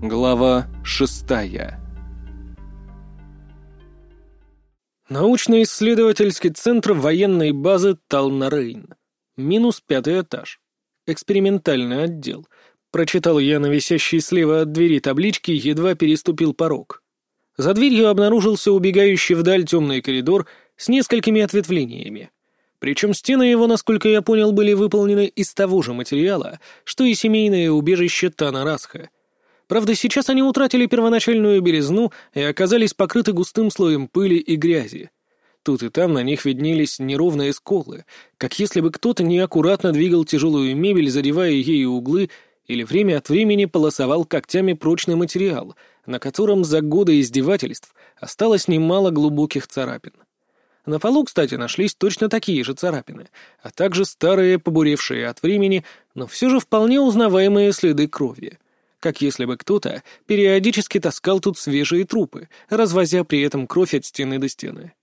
Глава шестая Научно-исследовательский центр военной базы Талнарейн. Минус пятый этаж. Экспериментальный отдел. Прочитал я на висящей слева от двери таблички, едва переступил порог. За дверью обнаружился убегающий вдаль темный коридор с несколькими ответвлениями. Причем стены его, насколько я понял, были выполнены из того же материала, что и семейное убежище Тана Расха. Правда, сейчас они утратили первоначальную белизну и оказались покрыты густым слоем пыли и грязи. Тут и там на них виднелись неровные сколы, как если бы кто-то неаккуратно двигал тяжелую мебель, задевая ею углы, или время от времени полосовал когтями прочный материал, на котором за годы издевательств осталось немало глубоких царапин. На полу, кстати, нашлись точно такие же царапины, а также старые, побуревшие от времени, но все же вполне узнаваемые следы крови. Как если бы кто-то периодически таскал тут свежие трупы, развозя при этом кровь от стены до стены.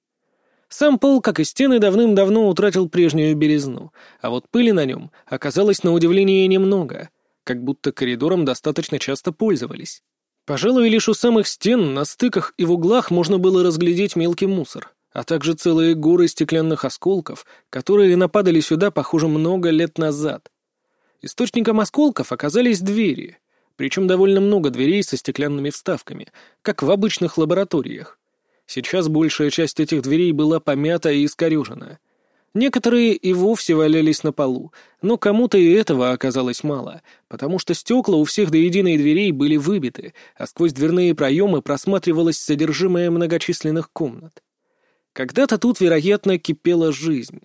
Сам пол, как и стены, давным-давно утратил прежнюю белизну, а вот пыли на нем оказалось на удивление немного, как будто коридором достаточно часто пользовались. Пожалуй, лишь у самых стен, на стыках и в углах можно было разглядеть мелкий мусор а также целые горы стеклянных осколков, которые нападали сюда, похоже, много лет назад. Источником осколков оказались двери, причем довольно много дверей со стеклянными вставками, как в обычных лабораториях. Сейчас большая часть этих дверей была помята и искорежена. Некоторые и вовсе валялись на полу, но кому-то и этого оказалось мало, потому что стекла у всех до единой дверей были выбиты, а сквозь дверные проемы просматривалось содержимое многочисленных комнат. Когда-то тут, вероятно, кипела жизнь.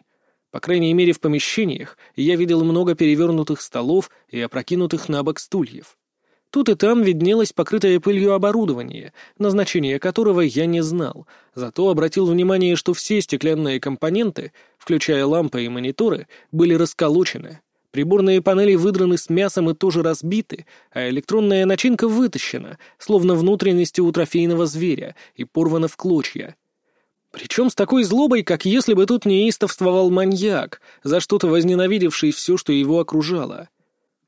По крайней мере, в помещениях я видел много перевернутых столов и опрокинутых на бок стульев. Тут и там виднелось покрытое пылью оборудование, назначение которого я не знал, зато обратил внимание, что все стеклянные компоненты, включая лампы и мониторы, были расколочены. Приборные панели выдраны с мясом и тоже разбиты, а электронная начинка вытащена, словно внутренности у трофейного зверя, и порвана в клочья. Причем с такой злобой, как если бы тут неистовствовал маньяк, за что-то возненавидевший все, что его окружало.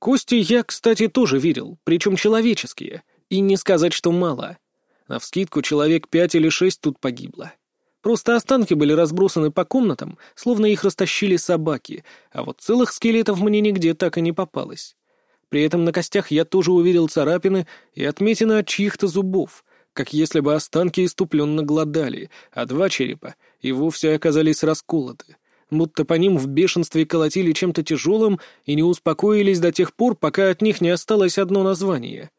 Кости я, кстати, тоже видел, причем человеческие, и не сказать, что мало. Навскидку человек пять или шесть тут погибло. Просто останки были разбросаны по комнатам, словно их растащили собаки, а вот целых скелетов мне нигде так и не попалось. При этом на костях я тоже увидел царапины и отметины от чьих-то зубов — как если бы останки иступленно глодали, а два черепа и вовсе оказались расколоты, будто по ним в бешенстве колотили чем-то тяжелым и не успокоились до тех пор, пока от них не осталось одно название.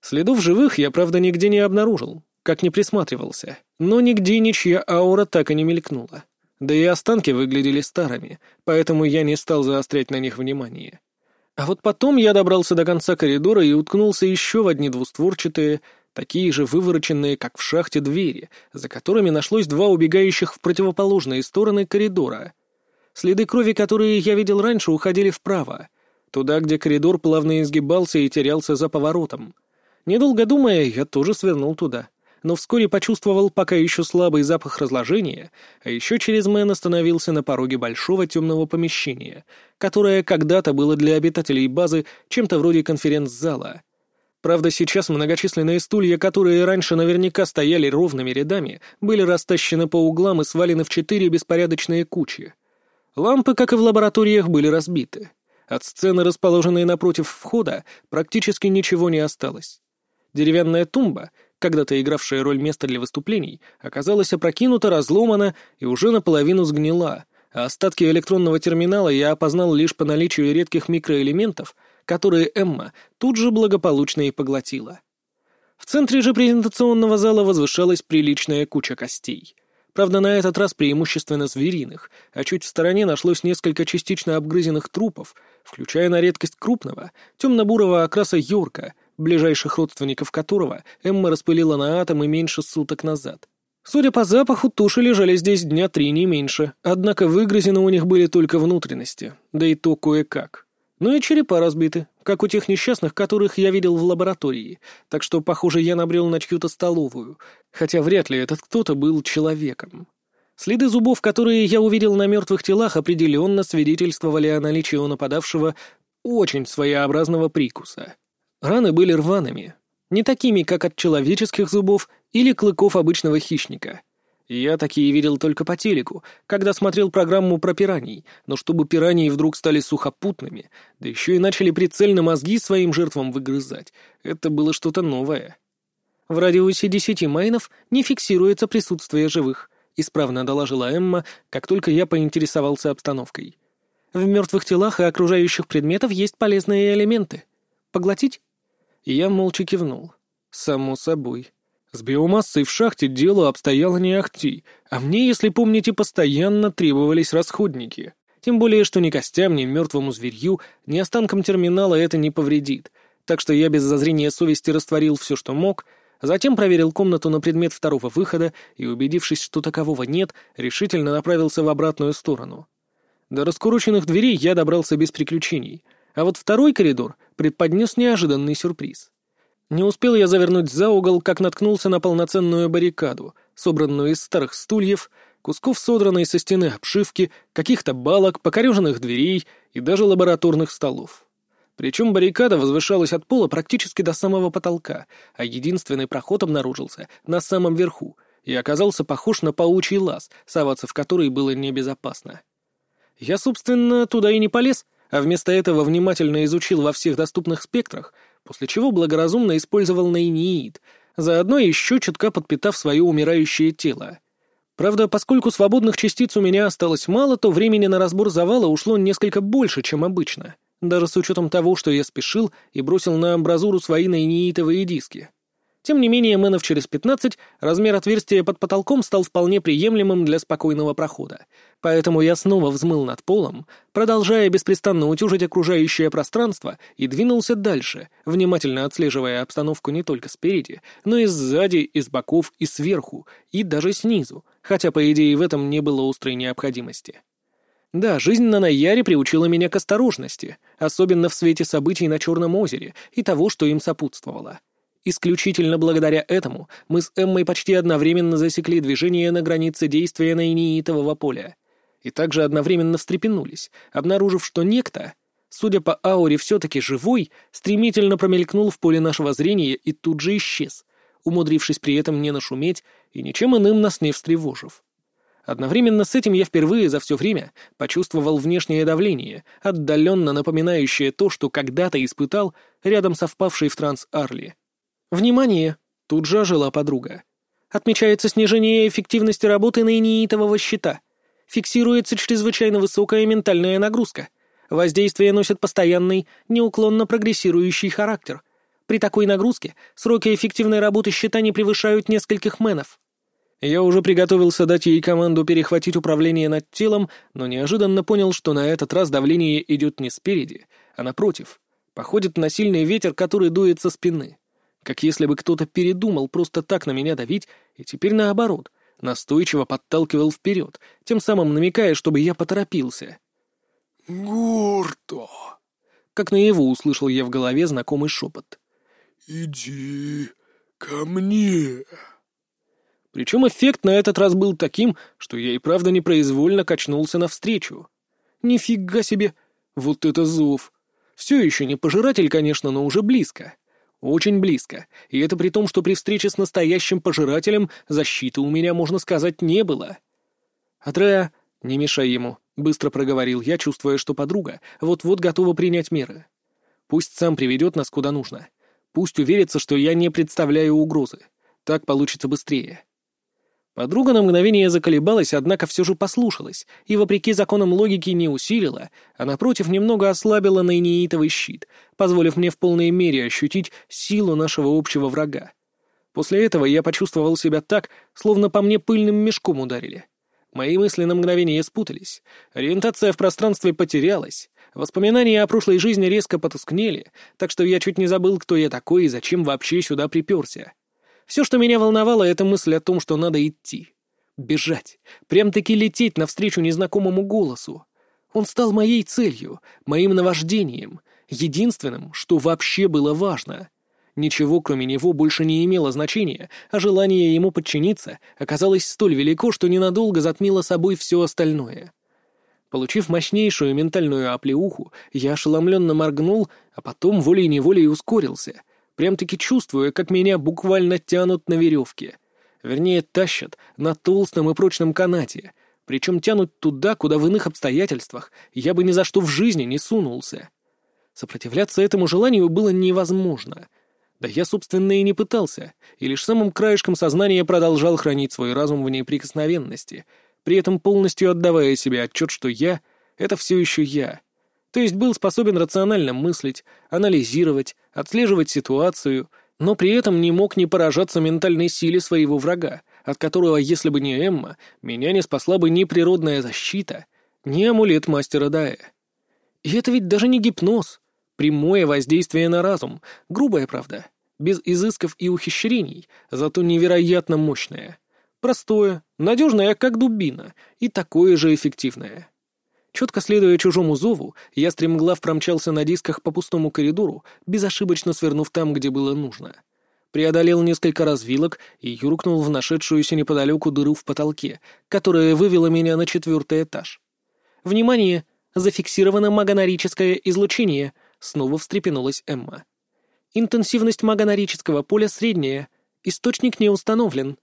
Следов живых я, правда, нигде не обнаружил, как не присматривался, но нигде ничья аура так и не мелькнула. Да и останки выглядели старыми, поэтому я не стал заострять на них внимание. А вот потом я добрался до конца коридора и уткнулся еще в одни двустворчатые, такие же вывороченные, как в шахте, двери, за которыми нашлось два убегающих в противоположные стороны коридора. Следы крови, которые я видел раньше, уходили вправо, туда, где коридор плавно изгибался и терялся за поворотом. Недолго думая, я тоже свернул туда, но вскоре почувствовал пока еще слабый запах разложения, а еще через мэн остановился на пороге большого темного помещения, которое когда-то было для обитателей базы чем-то вроде конференц-зала — Правда, сейчас многочисленные стулья, которые раньше наверняка стояли ровными рядами, были растащены по углам и свалены в четыре беспорядочные кучи. Лампы, как и в лабораториях, были разбиты. От сцены, расположенной напротив входа, практически ничего не осталось. Деревянная тумба, когда-то игравшая роль места для выступлений, оказалась опрокинута, разломана и уже наполовину сгнила, а остатки электронного терминала я опознал лишь по наличию редких микроэлементов, которые Эмма тут же благополучно и поглотила. В центре же презентационного зала возвышалась приличная куча костей. Правда, на этот раз преимущественно звериных, а чуть в стороне нашлось несколько частично обгрызенных трупов, включая на редкость крупного, темно-бурого окраса Йорка, ближайших родственников которого Эмма распылила на атомы меньше суток назад. Судя по запаху, туши лежали здесь дня три не меньше, однако выгрызены у них были только внутренности, да и то кое-как. Ну и черепа разбиты, как у тех несчастных, которых я видел в лаборатории, так что, похоже, я набрел на чью-то столовую, хотя вряд ли этот кто-то был человеком. Следы зубов, которые я увидел на мертвых телах, определенно свидетельствовали о наличии у нападавшего очень своеобразного прикуса. Раны были рваными, Не такими, как от человеческих зубов или клыков обычного хищника. Я такие видел только по телеку, когда смотрел программу про пираний, но чтобы пираньи вдруг стали сухопутными, да еще и начали прицельно мозги своим жертвам выгрызать, это было что-то новое. В радиусе десяти майнов не фиксируется присутствие живых, исправно доложила Эмма, как только я поинтересовался обстановкой. В мертвых телах и окружающих предметов есть полезные элементы. Поглотить? Я молча кивнул. Само собой. С биомассой в шахте дело обстояло не ахти, а мне, если помните, постоянно требовались расходники. Тем более, что ни костям, ни мертвому зверью, ни останкам терминала это не повредит. Так что я без зазрения совести растворил все, что мог, затем проверил комнату на предмет второго выхода и, убедившись, что такового нет, решительно направился в обратную сторону. До раскуроченных дверей я добрался без приключений, а вот второй коридор предподнес неожиданный сюрприз. Не успел я завернуть за угол, как наткнулся на полноценную баррикаду, собранную из старых стульев, кусков содранной со стены обшивки, каких-то балок, покореженных дверей и даже лабораторных столов. Причем баррикада возвышалась от пола практически до самого потолка, а единственный проход обнаружился на самом верху и оказался похож на паучий лаз, соваться в который было небезопасно. Я, собственно, туда и не полез, а вместо этого внимательно изучил во всех доступных спектрах после чего благоразумно использовал нейниид, заодно еще чутка подпитав свое умирающее тело. Правда, поскольку свободных частиц у меня осталось мало, то времени на разбор завала ушло несколько больше, чем обычно, даже с учетом того, что я спешил и бросил на амбразуру свои нейниитовые диски. Тем не менее, мэнов через 15 размер отверстия под потолком стал вполне приемлемым для спокойного прохода, поэтому я снова взмыл над полом, продолжая беспрестанно утюжить окружающее пространство, и двинулся дальше, внимательно отслеживая обстановку не только спереди, но и сзади, и с боков, и сверху, и даже снизу, хотя, по идее, в этом не было острой необходимости. Да, жизнь на Наяре приучила меня к осторожности, особенно в свете событий на Черном озере и того, что им сопутствовало. Исключительно благодаря этому мы с Эммой почти одновременно засекли движение на границе действия наиниитового поля. И также одновременно встрепенулись, обнаружив, что некто, судя по ауре все-таки живой, стремительно промелькнул в поле нашего зрения и тут же исчез, умудрившись при этом не нашуметь и ничем иным нас не встревожив. Одновременно с этим я впервые за все время почувствовал внешнее давление, отдаленно напоминающее то, что когда-то испытал рядом со впавшей в транс Арли. «Внимание!» — тут же ожила подруга. «Отмечается снижение эффективности работы наиниитового щита. Фиксируется чрезвычайно высокая ментальная нагрузка. Воздействие носит постоянный, неуклонно прогрессирующий характер. При такой нагрузке сроки эффективной работы щита не превышают нескольких менов». Я уже приготовился дать ей команду перехватить управление над телом, но неожиданно понял, что на этот раз давление идет не спереди, а напротив. Походит на сильный ветер, который дует со спины как если бы кто-то передумал просто так на меня давить, и теперь наоборот, настойчиво подталкивал вперед, тем самым намекая, чтобы я поторопился. «Гурто!» Как наяву услышал я в голове знакомый шепот. «Иди ко мне!» Причем эффект на этот раз был таким, что я и правда непроизвольно качнулся навстречу. Нифига себе! Вот это зов! Все еще не пожиратель, конечно, но уже близко. Очень близко, и это при том, что при встрече с настоящим пожирателем защиты у меня, можно сказать, не было. «Атрея, не мешай ему», — быстро проговорил я, чувствуя, что подруга вот-вот готова принять меры. «Пусть сам приведет нас куда нужно. Пусть уверится, что я не представляю угрозы. Так получится быстрее». Подруга на мгновение заколебалась, однако все же послушалась, и, вопреки законам логики, не усилила, а, напротив, немного ослабила наиниитовый щит, позволив мне в полной мере ощутить силу нашего общего врага. После этого я почувствовал себя так, словно по мне пыльным мешком ударили. Мои мысли на мгновение спутались, ориентация в пространстве потерялась, воспоминания о прошлой жизни резко потускнели, так что я чуть не забыл, кто я такой и зачем вообще сюда приперся. Все, что меня волновало, это мысль о том, что надо идти. Бежать. Прям-таки лететь навстречу незнакомому голосу. Он стал моей целью, моим наваждением, единственным, что вообще было важно. Ничего, кроме него, больше не имело значения, а желание ему подчиниться оказалось столь велико, что ненадолго затмило собой все остальное. Получив мощнейшую ментальную оплеуху, я ошеломленно моргнул, а потом волей-неволей ускорился — Прям-таки чувствуя, как меня буквально тянут на веревке. Вернее, тащат на толстом и прочном канате. Причем тянут туда, куда в иных обстоятельствах я бы ни за что в жизни не сунулся. Сопротивляться этому желанию было невозможно. Да я, собственно, и не пытался, и лишь самым краешком сознания продолжал хранить свой разум в неприкосновенности, при этом полностью отдавая себе отчет, что я — это все еще я. То есть был способен рационально мыслить, анализировать, отслеживать ситуацию, но при этом не мог не поражаться ментальной силе своего врага, от которого, если бы не Эмма, меня не спасла бы ни природная защита, ни амулет мастера Дая. И это ведь даже не гипноз, прямое воздействие на разум, грубая правда без изысков и ухищрений, зато невероятно мощное. Простое, надежное, как дубина, и такое же эффективное. Четко следуя чужому зову, я стремглав промчался на дисках по пустому коридору, безошибочно свернув там, где было нужно. Преодолел несколько развилок и юркнул в нашедшуюся неподалеку дыру в потолке, которая вывела меня на четвертый этаж. «Внимание! Зафиксировано магонорическое излучение!» — снова встрепенулась Эмма. Интенсивность магонорического поля средняя. Источник не установлен.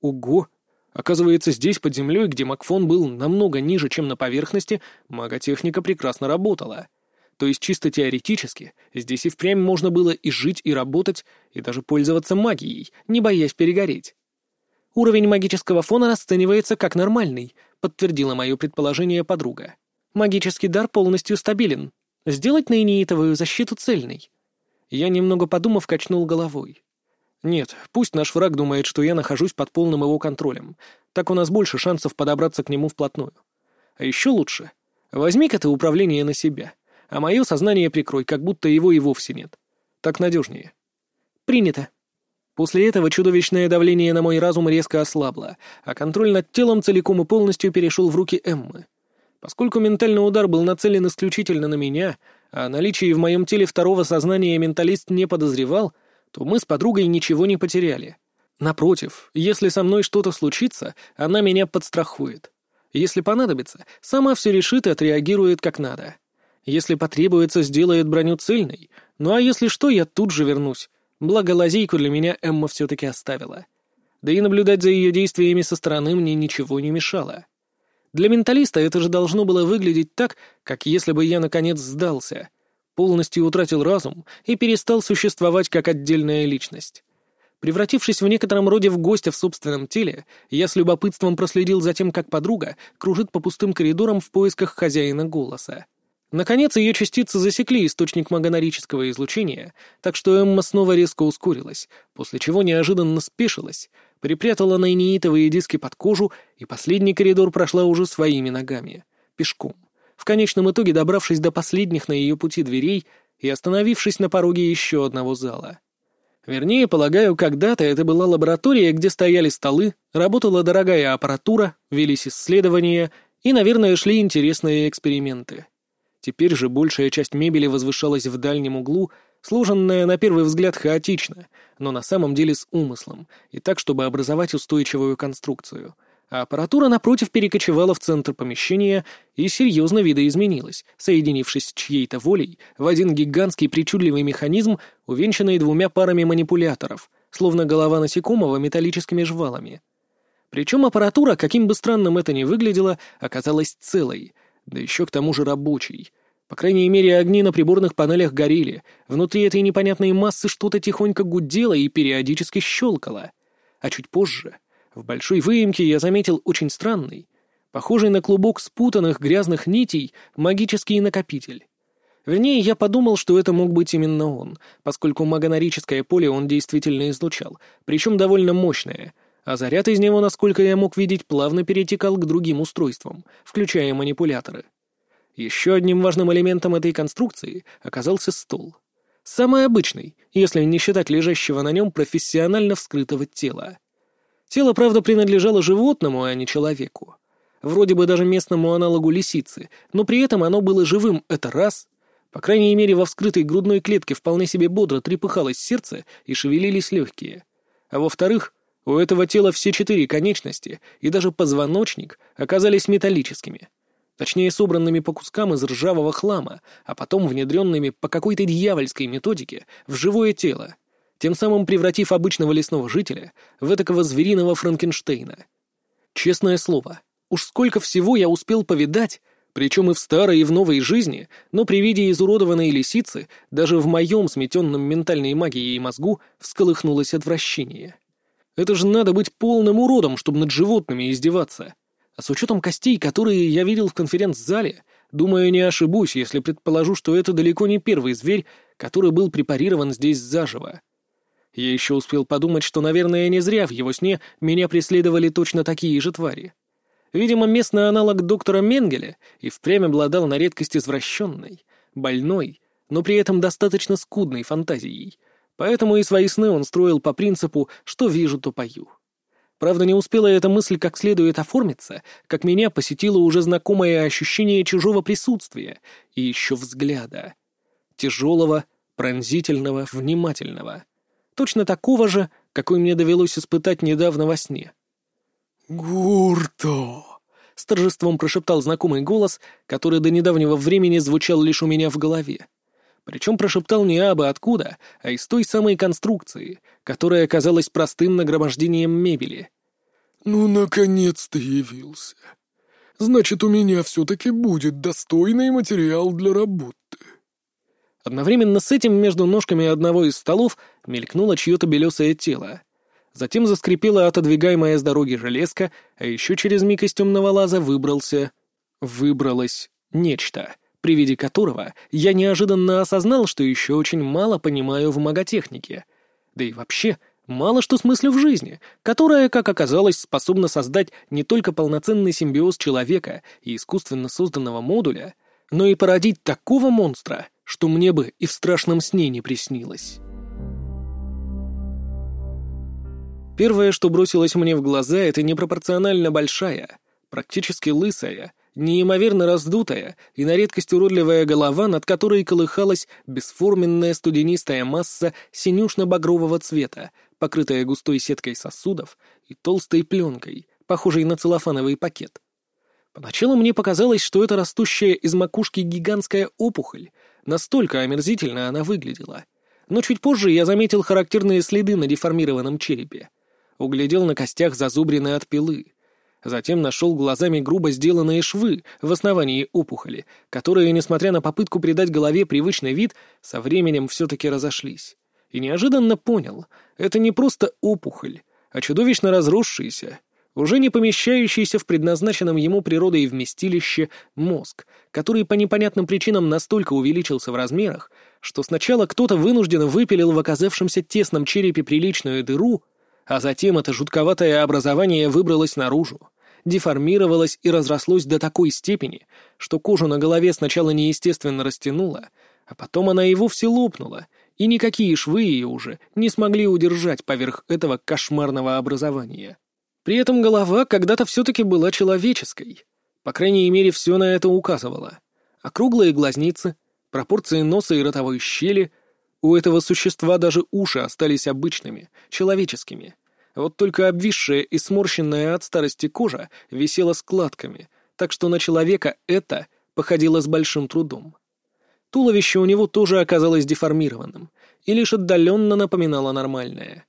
Ого! Оказывается, здесь, под землей, где Макфон был намного ниже, чем на поверхности, маготехника прекрасно работала. То есть чисто теоретически, здесь и впрямь можно было и жить, и работать, и даже пользоваться магией, не боясь перегореть. Уровень магического фона расценивается как нормальный, подтвердила мое предположение подруга. Магический дар полностью стабилен. Сделать наиниитовую защиту цельной. Я, немного подумав, качнул головой. Нет, пусть наш враг думает, что я нахожусь под полным его контролем. Так у нас больше шансов подобраться к нему вплотную. А еще лучше. Возьми-ка ты управление на себя, а мое сознание прикрой, как будто его и вовсе нет. Так надежнее. Принято. После этого чудовищное давление на мой разум резко ослабло, а контроль над телом целиком и полностью перешел в руки Эммы. Поскольку ментальный удар был нацелен исключительно на меня, а о наличии в моем теле второго сознания менталист не подозревал, то мы с подругой ничего не потеряли. Напротив, если со мной что-то случится, она меня подстрахует. Если понадобится, сама все решит и отреагирует как надо. Если потребуется, сделает броню цельной. Ну а если что, я тут же вернусь. Благо лазейку для меня Эмма все-таки оставила. Да и наблюдать за ее действиями со стороны мне ничего не мешало. Для менталиста это же должно было выглядеть так, как если бы я наконец сдался, полностью утратил разум и перестал существовать как отдельная личность. Превратившись в некотором роде в гостя в собственном теле, я с любопытством проследил за тем, как подруга кружит по пустым коридорам в поисках хозяина голоса. Наконец, ее частицы засекли источник магонорического излучения, так что Эмма снова резко ускорилась, после чего неожиданно спешилась, припрятала найнеитовые диски под кожу, и последний коридор прошла уже своими ногами, пешком, в конечном итоге добравшись до последних на ее пути дверей и остановившись на пороге еще одного зала. Вернее, полагаю, когда-то это была лаборатория, где стояли столы, работала дорогая аппаратура, велись исследования и, наверное, шли интересные эксперименты. Теперь же большая часть мебели возвышалась в дальнем углу, сложенная на первый взгляд хаотично, но на самом деле с умыслом, и так, чтобы образовать устойчивую конструкцию. Аппаратура, напротив, перекочевала в центр помещения и серьезно видоизменилась, соединившись с чьей-то волей в один гигантский причудливый механизм, увенчанный двумя парами манипуляторов, словно голова насекомого металлическими жвалами. Причем аппаратура, каким бы странным это ни выглядело, оказалась целой, да еще к тому же рабочей — по крайней мере, огни на приборных панелях горели. Внутри этой непонятной массы что-то тихонько гудело и периодически щелкало. А чуть позже, в большой выемке, я заметил очень странный, похожий на клубок спутанных грязных нитей, магический накопитель. Вернее, я подумал, что это мог быть именно он, поскольку магонорическое поле он действительно излучал, причем довольно мощное, а заряд из него, насколько я мог видеть, плавно перетекал к другим устройствам, включая манипуляторы. Еще одним важным элементом этой конструкции оказался стол. Самый обычный, если не считать лежащего на нем профессионально вскрытого тела. Тело, правда, принадлежало животному, а не человеку. Вроде бы даже местному аналогу лисицы, но при этом оно было живым, это раз. По крайней мере, во вскрытой грудной клетке вполне себе бодро трепыхалось сердце и шевелились легкие. А во-вторых, у этого тела все четыре конечности и даже позвоночник оказались металлическими — точнее собранными по кускам из ржавого хлама, а потом внедренными по какой-то дьявольской методике в живое тело, тем самым превратив обычного лесного жителя в этакого звериного Франкенштейна. Честное слово, уж сколько всего я успел повидать, причем и в старой, и в новой жизни, но при виде изуродованной лисицы даже в моем сметенном ментальной магией мозгу всколыхнулось отвращение. Это же надо быть полным уродом, чтобы над животными издеваться. А с учетом костей, которые я видел в конференц-зале, думаю, не ошибусь, если предположу, что это далеко не первый зверь, который был препарирован здесь заживо. Я еще успел подумать, что, наверное, не зря в его сне меня преследовали точно такие же твари. Видимо, местный аналог доктора Менгеля и впрямь обладал на редкость извращенной, больной, но при этом достаточно скудной фантазией, поэтому и свои сны он строил по принципу «что вижу, то пою». Правда, не успела эта мысль как следует оформиться, как меня посетило уже знакомое ощущение чужого присутствия и еще взгляда. Тяжелого, пронзительного, внимательного. Точно такого же, какой мне довелось испытать недавно во сне. «Гурто!» — с торжеством прошептал знакомый голос, который до недавнего времени звучал лишь у меня в голове. Причем прошептал не абы откуда, а из той самой конструкции, которая оказалась простым нагромождением мебели. «Ну, наконец-то явился. Значит, у меня все-таки будет достойный материал для работы». Одновременно с этим между ножками одного из столов мелькнуло чье-то белесое тело. Затем заскрипела отодвигаемая с дороги железка, а еще через миг из темного лаза выбрался... Выбралось нечто, при виде которого я неожиданно осознал, что еще очень мало понимаю в маготехнике. Да и вообще, мало что смыслю в жизни, которая, как оказалось, способна создать не только полноценный симбиоз человека и искусственно созданного модуля, но и породить такого монстра, что мне бы и в страшном сне не приснилось. Первое, что бросилось мне в глаза, это непропорционально большая, практически лысая, неимоверно раздутая и на редкость уродливая голова, над которой колыхалась бесформенная студенистая масса синюшно-багрового цвета, покрытая густой сеткой сосудов и толстой пленкой, похожей на целлофановый пакет. Поначалу мне показалось, что это растущая из макушки гигантская опухоль, настолько омерзительно она выглядела. Но чуть позже я заметил характерные следы на деформированном черепе углядел на костях зазубрины от пилы. Затем нашел глазами грубо сделанные швы в основании опухоли, которые, несмотря на попытку придать голове привычный вид, со временем все-таки разошлись. И неожиданно понял, это не просто опухоль, а чудовищно разросшийся, уже не помещающийся в предназначенном ему природой вместилище мозг, который по непонятным причинам настолько увеличился в размерах, что сначала кто-то вынужденно выпилил в оказавшемся тесном черепе приличную дыру, а затем это жутковатое образование выбралось наружу, деформировалось и разрослось до такой степени, что кожу на голове сначала неестественно растянуло, а потом она и вовсе лопнула, и никакие швы ее уже не смогли удержать поверх этого кошмарного образования. При этом голова когда-то все-таки была человеческой. По крайней мере, все на это указывало. Округлые глазницы, пропорции носа и ротовой щели. У этого существа даже уши остались обычными, человеческими. Вот только обвисшая и сморщенная от старости кожа висела складками, так что на человека это походило с большим трудом. Туловище у него тоже оказалось деформированным и лишь отдаленно напоминало нормальное.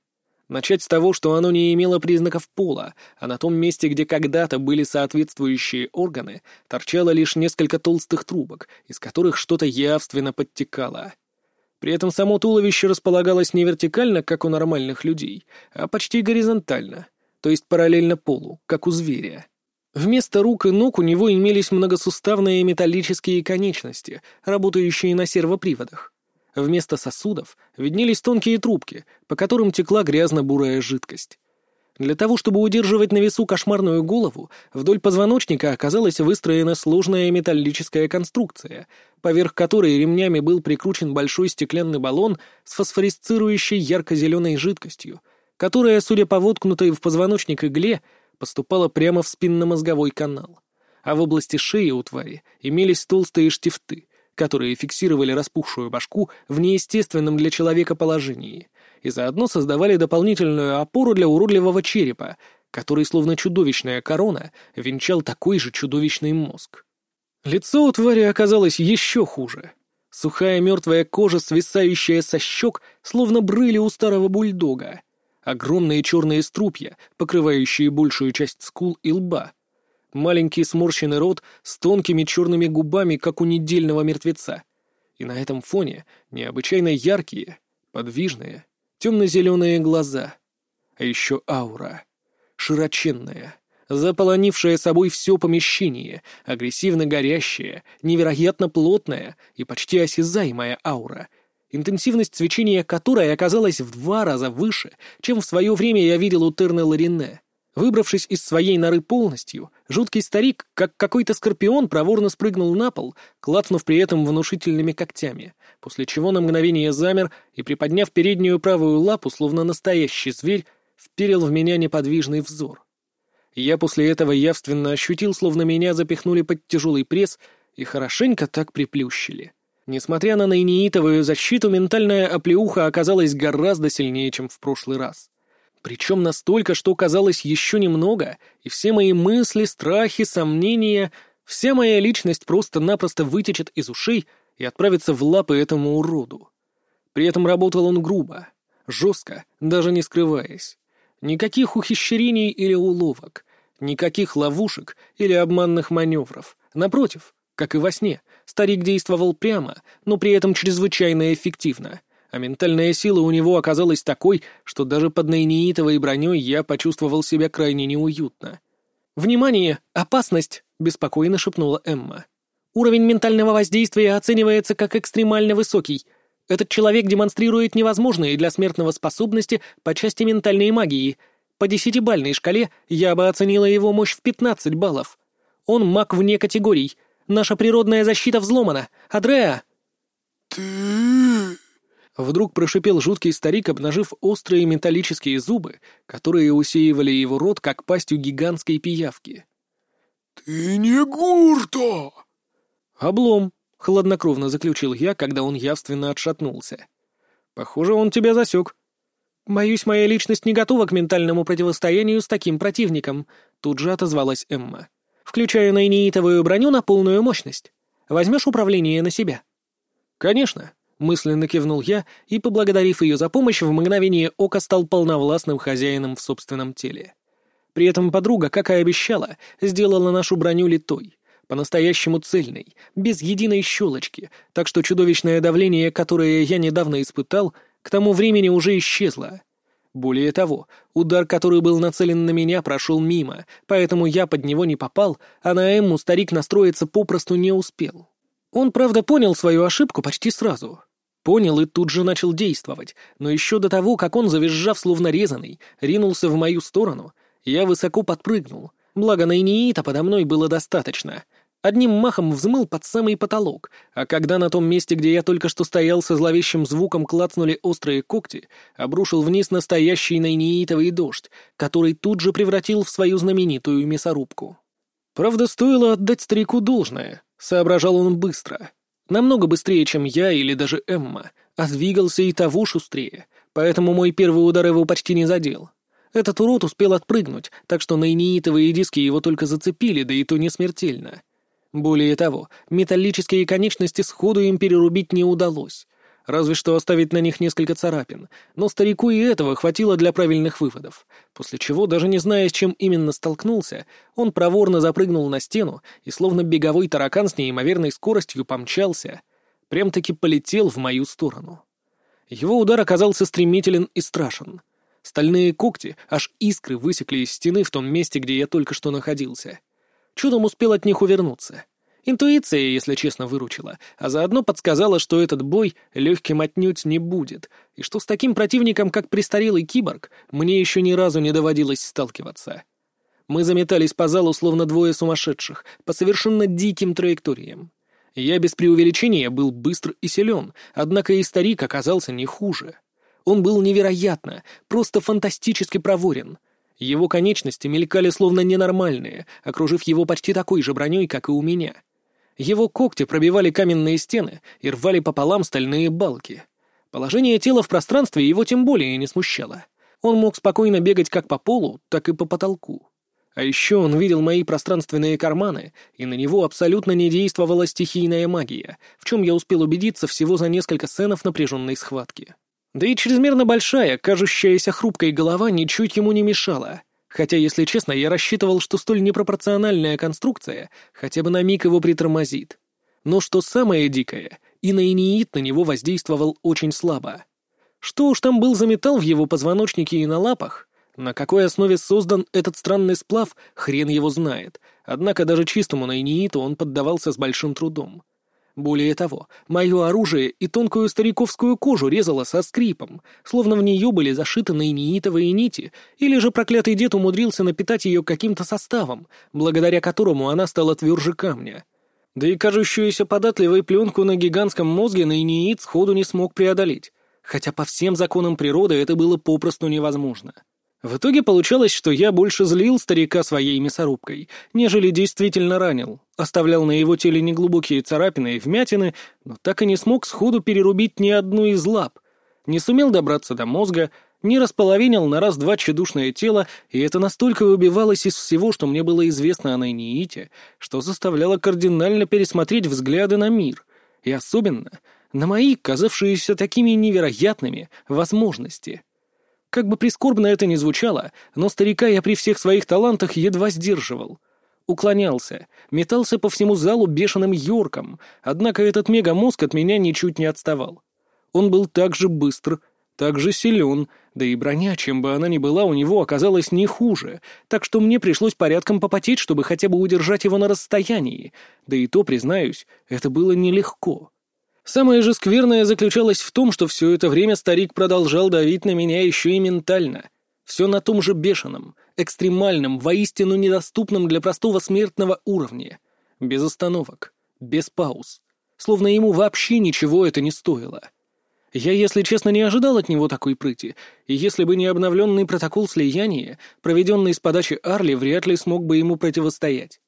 Начать с того, что оно не имело признаков пола, а на том месте, где когда-то были соответствующие органы, торчало лишь несколько толстых трубок, из которых что-то явственно подтекало. При этом само туловище располагалось не вертикально, как у нормальных людей, а почти горизонтально, то есть параллельно полу, как у зверя. Вместо рук и ног у него имелись многосуставные металлические конечности, работающие на сервоприводах. Вместо сосудов виднелись тонкие трубки, по которым текла грязно-бурая жидкость. Для того, чтобы удерживать на весу кошмарную голову, вдоль позвоночника оказалась выстроена сложная металлическая конструкция, поверх которой ремнями был прикручен большой стеклянный баллон с фосфорисцирующей ярко-зеленой жидкостью, которая, судя по воткнутой в позвоночник игле, поступала прямо в спинномозговой канал. А в области шеи у твари имелись толстые штифты, которые фиксировали распухшую башку в неестественном для человека положении — и заодно создавали дополнительную опору для уродливого черепа, который, словно чудовищная корона, венчал такой же чудовищный мозг. Лицо у твари оказалось еще хуже. Сухая мертвая кожа, свисающая со щек, словно брыли у старого бульдога. Огромные черные струпья, покрывающие большую часть скул и лба. Маленький сморщенный рот с тонкими черными губами, как у недельного мертвеца. И на этом фоне необычайно яркие, подвижные, темно-зеленые глаза. А еще аура. Широченная, заполонившая собой все помещение, агрессивно горящая, невероятно плотная и почти осязаемая аура, интенсивность свечения которой оказалась в два раза выше, чем в свое время я видел у Терны Ларине. Выбравшись из своей норы полностью, жуткий старик, как какой-то скорпион, проворно спрыгнул на пол, клацнув при этом внушительными когтями, после чего на мгновение замер и, приподняв переднюю правую лапу, словно настоящий зверь, вперил в меня неподвижный взор. Я после этого явственно ощутил, словно меня запихнули под тяжелый пресс и хорошенько так приплющили. Несмотря на нейнеитовую защиту, ментальная оплеуха оказалась гораздо сильнее, чем в прошлый раз. Причем настолько, что казалось еще немного, и все мои мысли, страхи, сомнения, вся моя личность просто-напросто вытечет из ушей и отправится в лапы этому уроду. При этом работал он грубо, жестко, даже не скрываясь. Никаких ухищрений или уловок, никаких ловушек или обманных маневров. Напротив, как и во сне, старик действовал прямо, но при этом чрезвычайно эффективно, а ментальная сила у него оказалась такой, что даже под нейнеитовой броней я почувствовал себя крайне неуютно. «Внимание! Опасность!» — беспокойно шепнула Эмма. «Уровень ментального воздействия оценивается как экстремально высокий — этот человек демонстрирует невозможные для смертного способности по части ментальной магии. По десятибальной шкале я бы оценила его мощь в 15 баллов. Он маг вне категорий. Наша природная защита взломана. Адреа!» «Ты...» Вдруг прошипел жуткий старик, обнажив острые металлические зубы, которые усеивали его рот, как пастью гигантской пиявки. «Ты не Гурта!» «Облом!» — хладнокровно заключил я, когда он явственно отшатнулся. «Похоже, он тебя засек». «Боюсь, моя личность не готова к ментальному противостоянию с таким противником», — тут же отозвалась Эмма. «Включаю найнеитовую броню на полную мощность. Возьмешь управление на себя?» «Конечно», — мысленно кивнул я и, поблагодарив ее за помощь, в мгновение ока стал полновластным хозяином в собственном теле. При этом подруга, как и обещала, сделала нашу броню литой по-настоящему цельной, без единой щелочки, так что чудовищное давление, которое я недавно испытал, к тому времени уже исчезло. Более того, удар, который был нацелен на меня, прошел мимо, поэтому я под него не попал, а на Эмму старик настроиться попросту не успел. Он, правда, понял свою ошибку почти сразу. Понял и тут же начал действовать, но еще до того, как он, завизжав словно резаный, ринулся в мою сторону, я высоко подпрыгнул, благо на Иниита подо мной было достаточно, Одним махом взмыл под самый потолок, а когда на том месте, где я только что стоял со зловещим звуком, клацнули острые когти, обрушил вниз настоящий найнеитовый дождь, который тут же превратил в свою знаменитую мясорубку. Правда, стоило отдать старику должное. Соображал он быстро. Намного быстрее, чем я или даже Эмма, а двигался и того шустрее, поэтому мой первый удар его почти не задел. Этот урод успел отпрыгнуть, так что найнеитовые диски его только зацепили, да и то не смертельно. Более того, металлические конечности сходу им перерубить не удалось, разве что оставить на них несколько царапин, но старику и этого хватило для правильных выводов, после чего, даже не зная, с чем именно столкнулся, он проворно запрыгнул на стену и, словно беговой таракан с неимоверной скоростью помчался, прям-таки полетел в мою сторону. Его удар оказался стремителен и страшен. Стальные когти, аж искры высекли из стены в том месте, где я только что находился — Чудом успел от них увернуться. Интуиция, если честно, выручила, а заодно подсказала, что этот бой легким отнюдь не будет, и что с таким противником, как престарелый киборг, мне еще ни разу не доводилось сталкиваться. Мы заметались по залу, словно двое сумасшедших, по совершенно диким траекториям. Я без преувеличения был быстр и силен, однако и старик оказался не хуже. Он был невероятно, просто фантастически проворен — его конечности мелькали словно ненормальные, окружив его почти такой же броней, как и у меня. Его когти пробивали каменные стены и рвали пополам стальные балки. Положение тела в пространстве его тем более не смущало. Он мог спокойно бегать как по полу, так и по потолку. А еще он видел мои пространственные карманы, и на него абсолютно не действовала стихийная магия, в чем я успел убедиться всего за несколько сценов напряженной схватки. Да и чрезмерно большая, кажущаяся хрупкой голова ничуть ему не мешала. Хотя, если честно, я рассчитывал, что столь непропорциональная конструкция хотя бы на миг его притормозит. Но что самое дикое, и на него воздействовал очень слабо. Что уж там был за металл в его позвоночнике и на лапах, на какой основе создан этот странный сплав, хрен его знает, однако даже чистому Найнииту он поддавался с большим трудом. Более того, мое оружие и тонкую стариковскую кожу резало со скрипом, словно в нее были зашиты найниитовые нити, или же проклятый дед умудрился напитать ее каким-то составом, благодаря которому она стала тверже камня. Да и кажущуюся податливой пленку на гигантском мозге найниит сходу не смог преодолеть, хотя по всем законам природы это было попросту невозможно. В итоге получалось, что я больше злил старика своей мясорубкой, нежели действительно ранил, оставлял на его теле неглубокие царапины и вмятины, но так и не смог сходу перерубить ни одну из лап, не сумел добраться до мозга, не располовинил на раз-два тщедушное тело, и это настолько выбивалось из всего, что мне было известно о Найниите, что заставляло кардинально пересмотреть взгляды на мир, и особенно на мои, казавшиеся такими невероятными, возможности. Как бы прискорбно это ни звучало, но старика я при всех своих талантах едва сдерживал. Уклонялся, метался по всему залу бешеным йорком, однако этот мегамозг от меня ничуть не отставал. Он был так же быстр, так же силен, да и броня, чем бы она ни была, у него оказалась не хуже, так что мне пришлось порядком попотеть, чтобы хотя бы удержать его на расстоянии, да и то, признаюсь, это было нелегко. Самое же скверное заключалось в том, что все это время старик продолжал давить на меня еще и ментально. Все на том же бешеном, экстремальном, воистину недоступном для простого смертного уровне. Без остановок, без пауз. Словно ему вообще ничего это не стоило. Я, если честно, не ожидал от него такой прыти, и если бы не обновленный протокол слияния, проведенный с подачи Арли, вряд ли смог бы ему противостоять.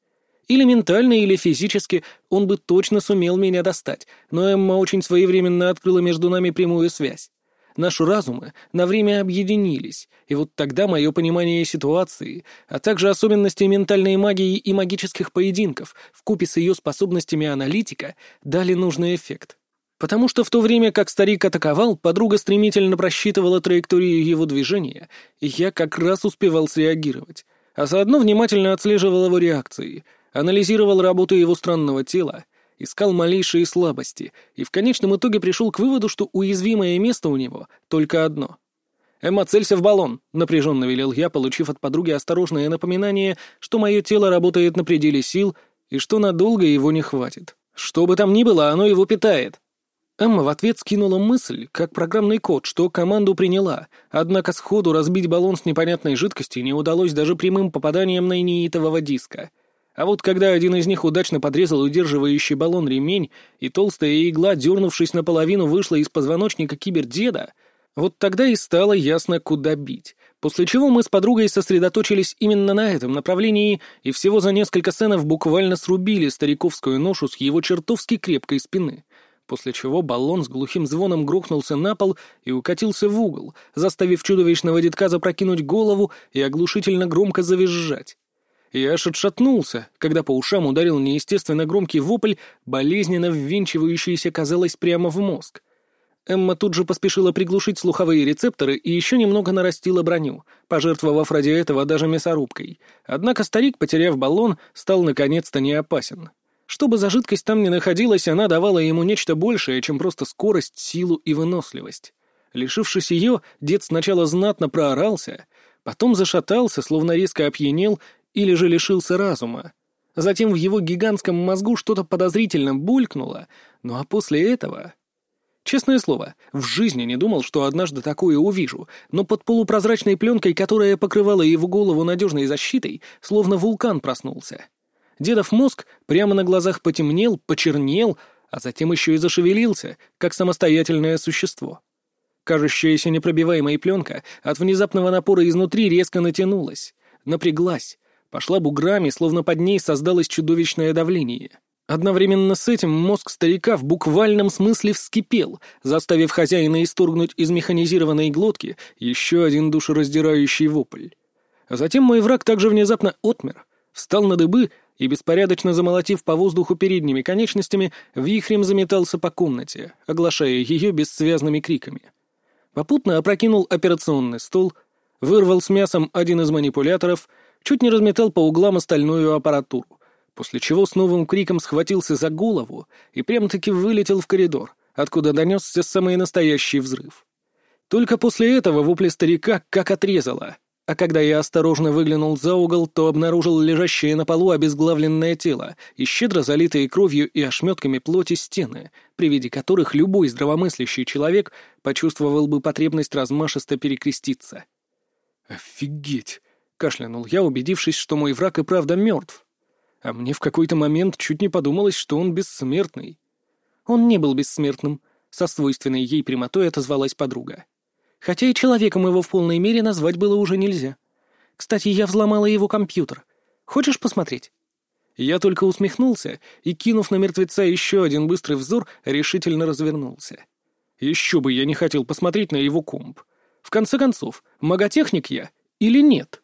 Или ментально, или физически он бы точно сумел меня достать, но Эмма очень своевременно открыла между нами прямую связь. Наши разумы на время объединились, и вот тогда мое понимание ситуации, а также особенности ментальной магии и магических поединков вкупе с ее способностями аналитика дали нужный эффект. Потому что в то время, как старик атаковал, подруга стремительно просчитывала траекторию его движения, и я как раз успевал среагировать, а заодно внимательно отслеживал его реакции — анализировал работу его странного тела, искал малейшие слабости и в конечном итоге пришел к выводу, что уязвимое место у него только одно. «Эмма, целься в баллон», — напряженно велел я, получив от подруги осторожное напоминание, что мое тело работает на пределе сил и что надолго его не хватит. Что бы там ни было, оно его питает. Эмма в ответ скинула мысль, как программный код, что команду приняла, однако сходу разбить баллон с непонятной жидкостью не удалось даже прямым попаданием на инеитового диска — а вот когда один из них удачно подрезал удерживающий баллон ремень, и толстая игла, дернувшись наполовину, вышла из позвоночника кибердеда, вот тогда и стало ясно, куда бить. После чего мы с подругой сосредоточились именно на этом направлении, и всего за несколько сценов буквально срубили стариковскую ношу с его чертовски крепкой спины. После чего баллон с глухим звоном грохнулся на пол и укатился в угол, заставив чудовищного детка запрокинуть голову и оглушительно громко завизжать. Я аж отшатнулся, когда по ушам ударил неестественно громкий вопль, болезненно ввинчивающийся, казалось, прямо в мозг. Эмма тут же поспешила приглушить слуховые рецепторы и еще немного нарастила броню, пожертвовав ради этого даже мясорубкой. Однако старик, потеряв баллон, стал наконец-то не опасен. Что за жидкость там ни находилась, она давала ему нечто большее, чем просто скорость, силу и выносливость. Лишившись ее, дед сначала знатно проорался, потом зашатался, словно резко опьянел или же лишился разума. Затем в его гигантском мозгу что-то подозрительно булькнуло, ну а после этого... Честное слово, в жизни не думал, что однажды такое увижу, но под полупрозрачной пленкой, которая покрывала его голову надежной защитой, словно вулкан проснулся. Дедов мозг прямо на глазах потемнел, почернел, а затем еще и зашевелился, как самостоятельное существо. Кажущаяся непробиваемой пленка от внезапного напора изнутри резко натянулась, напряглась, пошла буграми, словно под ней создалось чудовищное давление. Одновременно с этим мозг старика в буквальном смысле вскипел, заставив хозяина исторгнуть из механизированной глотки еще один душераздирающий вопль. А затем мой враг также внезапно отмер, встал на дыбы и, беспорядочно замолотив по воздуху передними конечностями, вихрем заметался по комнате, оглашая ее бессвязными криками. Попутно опрокинул операционный стол, вырвал с мясом один из манипуляторов, чуть не разметал по углам остальную аппаратуру, после чего с новым криком схватился за голову и прям-таки вылетел в коридор, откуда донесся самый настоящий взрыв. Только после этого вопли старика как отрезало, а когда я осторожно выглянул за угол, то обнаружил лежащее на полу обезглавленное тело и щедро залитые кровью и ошметками плоти стены, при виде которых любой здравомыслящий человек почувствовал бы потребность размашисто перекреститься. «Офигеть!» — кашлянул я, убедившись, что мой враг и правда мертв. А мне в какой-то момент чуть не подумалось, что он бессмертный. Он не был бессмертным, со свойственной ей прямотой отозвалась подруга. Хотя и человеком его в полной мере назвать было уже нельзя. Кстати, я взломала его компьютер. Хочешь посмотреть? Я только усмехнулся и, кинув на мертвеца еще один быстрый взор, решительно развернулся. Еще бы я не хотел посмотреть на его комп. В конце концов, маготехник я или нет?